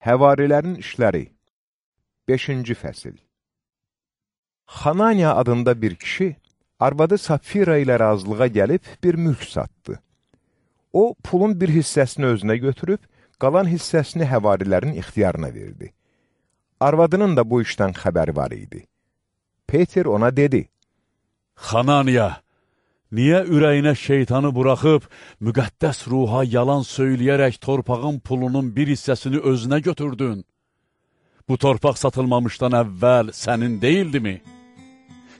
Həvarilərin işləri 5-ci fəsil Xananiya adında bir kişi, arvadı Sapfira ilə razılığa gəlib bir mülk satdı. O, pulun bir hissəsini özünə götürüb, qalan hissəsini həvarilərin ixtiyarına verdi. Arvadının da bu işdən xəbəri var idi. Peter ona dedi, Xananiya, niyə ürəyinə şeytanı buraxıb, müqəddəs ruha yalan söyləyərək torpağın pulunun bir hissəsini özünə götürdün? Bu torpaq satılmamışdan əvvəl sənin deyildimi?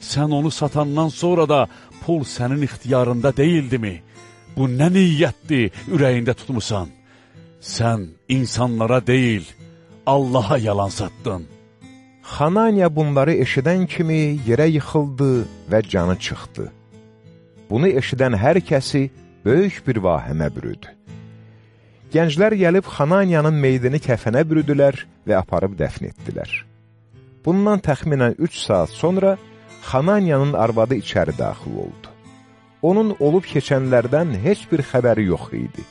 Sən onu satandan sonra da pul sənin ixtiyarında deyildimi? Bu nə niyyətdir ürəyində tutmusan? Sən insanlara deyil, Allaha yalan satdın. Xananiya bunları eşidən kimi yerə yıxıldı və canı çıxdı. Bunu eşidən hər kəsi böyük bir vahəmə bürüdü. Gənclər gəlib Xananiyanın meydini kəfənə bürüdülər və aparıb dəfn etdilər. Bundan təxminən 3 saat sonra Xananiyanın arvadı içəri daxil oldu. Onun olub keçənlərdən heç bir xəbəri yox idi.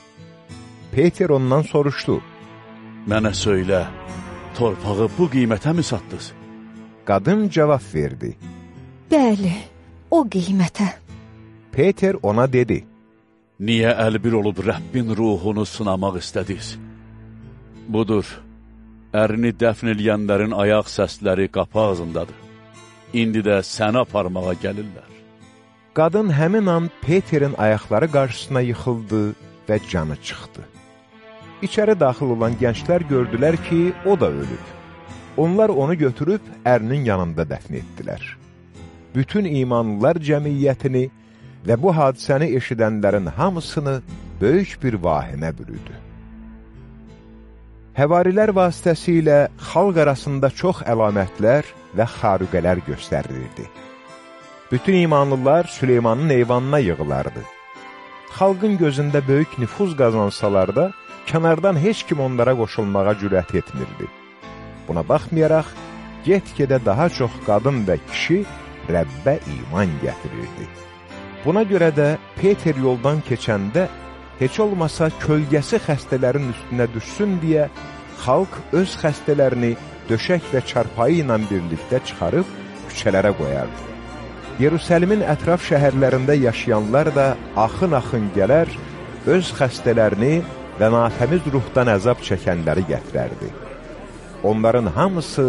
Peter ondan soruşdu. Mənə söylə, torpağı bu qiymətə mi satdınız? Qadın cavab verdi. Bəli, o qiymətə. Peter ona dedi. Niyə əlbir olub Rəbbin ruhunu sınamaq istədiniz? Budur, ərini dəfn eləyənlərin ayaq səsləri qapı ağzındadır. İndi də səni aparmağa gəlirlər. Qadın həmin an Peterin ayaqları qarşısına yıxıldı və canı çıxdı. İçəri daxil olan gənclər gördülər ki, o da ölüb. Onlar onu götürüb ərinin yanında dəfn etdilər. Bütün imanlılar cəmiyyətini və bu hadisəni eşidənlərin hamısını böyük bir vahimə bürüdü. Həvarilər vasitəsilə xalq arasında çox əlamətlər və xarüqələr göstərilirdi. Bütün imanlılar Süleymanın eyvanına yığılardı. Xalqın gözündə böyük nüfuz qazansalar da, kənardan heç kim onlara qoşulmağa cürət etmirdi. Buna baxmayaraq, get-gedə daha çox qadın və kişi Rəbbə iman gətirirdi. Buna görə də Peter yoldan keçəndə heç olmasa kölgəsi xəstələrin üstünə düşsün deyə xalq öz xəstələrini döşək və çarpayı ilə birlikdə çıxarıb küçələrə qoyardı. Yerusəlimin ətraf şəhərlərində yaşayanlar da axın-axın gələr, öz xəstələrini və natəmiz ruhdan əzab çəkənləri gətirərdi. Onların hamısı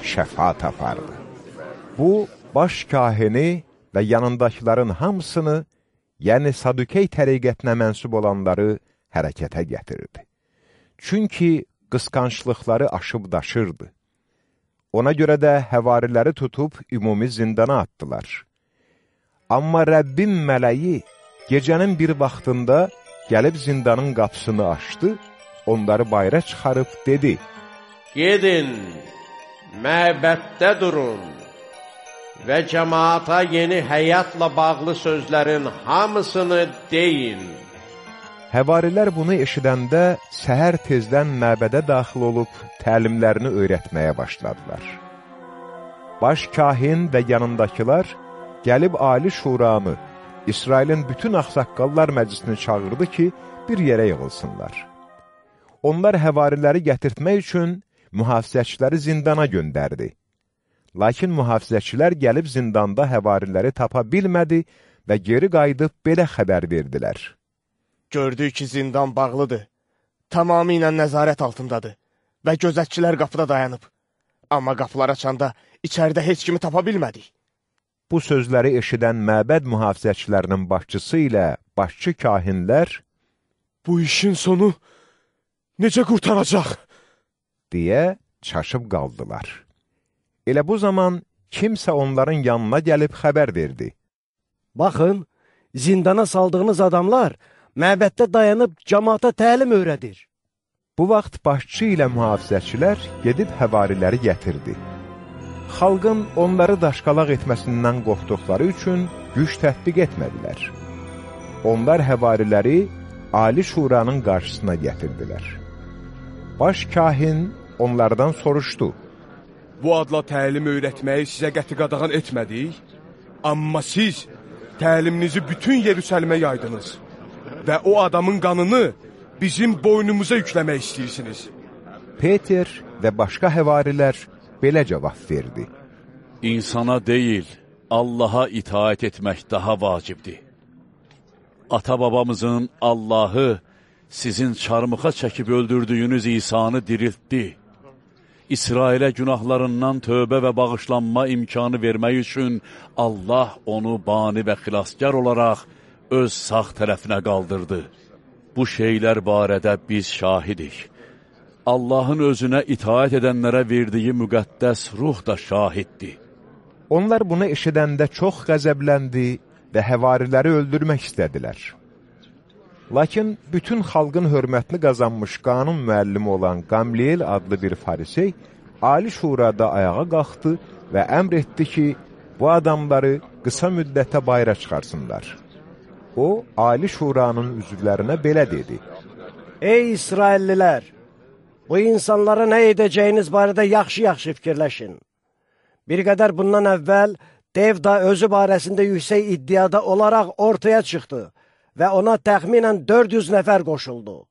şəfa tapardı. Bu, baş kahini və yanındakıların hamısını, yəni Sadükey təriqətinə mənsub olanları hərəkətə gətirdi. Çünki qısqançlıqları aşıb daşırdı. Ona görə də həvariləri tutub ümumi zindana atdılar. Amma Rəbbin mələyi gecənin bir vaxtında gəlib zindanın qapısını açdı, onları bayra çıxarıb dedi, Gedin, məbəddə durun və cəmaata yeni həyatla bağlı sözlərin hamısını deyin. Həvarilər bunu eşidəndə səhər tezdən məbədə daxil olub təlimlərini öyrətməyə başladılar. Baş kahin və yanındakılar gəlib Ali Şuranı, İsrailin bütün axsaqqallar məclisini çağırdı ki, bir yerə yığılsınlar. Onlar həvariləri gətirtmək üçün mühafizəçiləri zindana göndərdi. Lakin mühafizəçilər gəlib zindanda həvariləri tapa bilmədi və geri qayıdıb belə xəbər verdilər. Gördük ki, zindan bağlıdır, tamamilə nəzarət altındadır və gözətçilər qapıda dayanıb. Amma qapılar açanda içəridə heç kimi tapa bilmədik. Bu sözləri eşidən məbəd mühafizəçilərinin başçısı ilə başçı kahinlər Bu işin sonu necə qurtaracaq? deyə çaşıb qaldılar. Elə bu zaman kimsə onların yanına gəlib xəbər verdi. Baxın, zindana saldığınız adamlar məbəddə dayanıb cəmaata təlim öyrədir. Bu vaxt başçı ilə mühafizəçilər gedib həvariləri gətirdi xalqın onları daşqalaq etməsindən qorxduqları üçün güc tətbiq etmədilər. Onlar həvariləri Ali Şuranın qarşısına gətirdilər. Baş kahin onlardan soruşdu. Bu adla təlim öyrətməyi sizə qəti qadağan etmədik, amma siz təliminizi bütün Yerüsəlimə yaydınız və o adamın qanını bizim boynumuza yükləmək istəyirsiniz. Peter və başqa həvarilər belə cavab verdi. İnsana deyil, Allaha itaət etmək daha vacibdir. Ata-babamızın Allahı sizin çarmıxa çəkib öldürdüyünüz İsanı diriltdi. İsrailə günahlarından tövbə və bağışlanma imkanı vermək üçün Allah onu bani və xilaskar olaraq öz sağ tərəfinə qaldırdı. Bu şeylər barədə biz şahidik. Allahın özünə itaət edənlərə verdiyi müqəddəs ruh da şahiddir. Onlar bunu eşidəndə çox qəzəbləndi və həvariləri öldürmək istədilər. Lakin bütün xalqın hörmətini qazanmış qanun müəllimi olan Qamliyel adlı bir farisey Ali Şurada ayağa qalxdı və əmr etdi ki, bu adamları qısa müddətə bayra çıxarsınlar. O, Ali Şuranın üzvlərinə belə dedi. Ey İsraillilər! Bu insanlara nə edəcəyiniz barədə yaxşı-yaxşı fikirləşin. Bir qədər bundan əvvəl dev da özü barəsində yüksək iddiada olaraq ortaya çıxdı və ona təxminən 400 nəfər qoşuldu.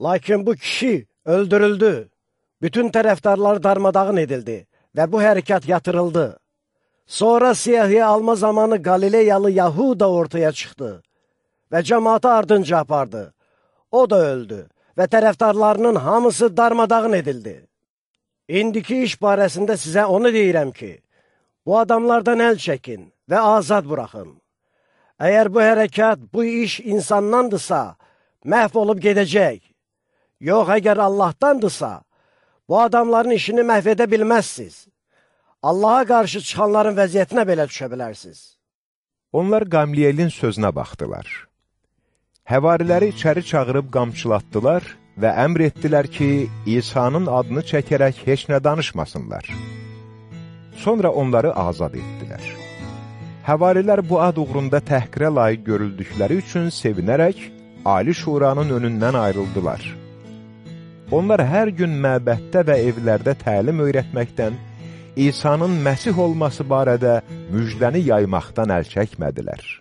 Lakin bu kişi öldürüldü, bütün tərəfdarları darmadağın edildi və bu hərəkat yatırıldı. Sonra siyahıya alma zamanı Qalileyalı Yahuda ortaya çıxdı və cəmaatı ardınca apardı. O da öldü və tərəfdarlarının hamısı darmadağın edildi. İndiki iş barəsində sizə onu deyirəm ki, bu adamlardan əl çəkin və azad buraxın. Əgər bu hərəkat, bu iş insandandırsa, məhv olub gedəcək. Yox, əgər Allahdandısa, bu adamların işini məhv edə bilməzsiniz. Allaha qarşı çıxanların vəziyyətinə belə düşə bilərsiniz. Onlar Qamliyelin sözünə baxdılar. Həvariləri içəri çağırıb qamçılatdılar və əmr etdilər ki, İsa'nın adını çəkərək heç nə danışmasınlar. Sonra onları azad etdilər. Həvarilər bu ad uğrunda təhqirə layiq görüldükləri üçün sevinərək Ali Şuranın önündən ayrıldılar. Onlar hər gün məbəddə və evlərdə təlim öyrətməkdən, İsa'nın Məsih olması barədə müjdəni yaymaqdan əl çəkmədilər.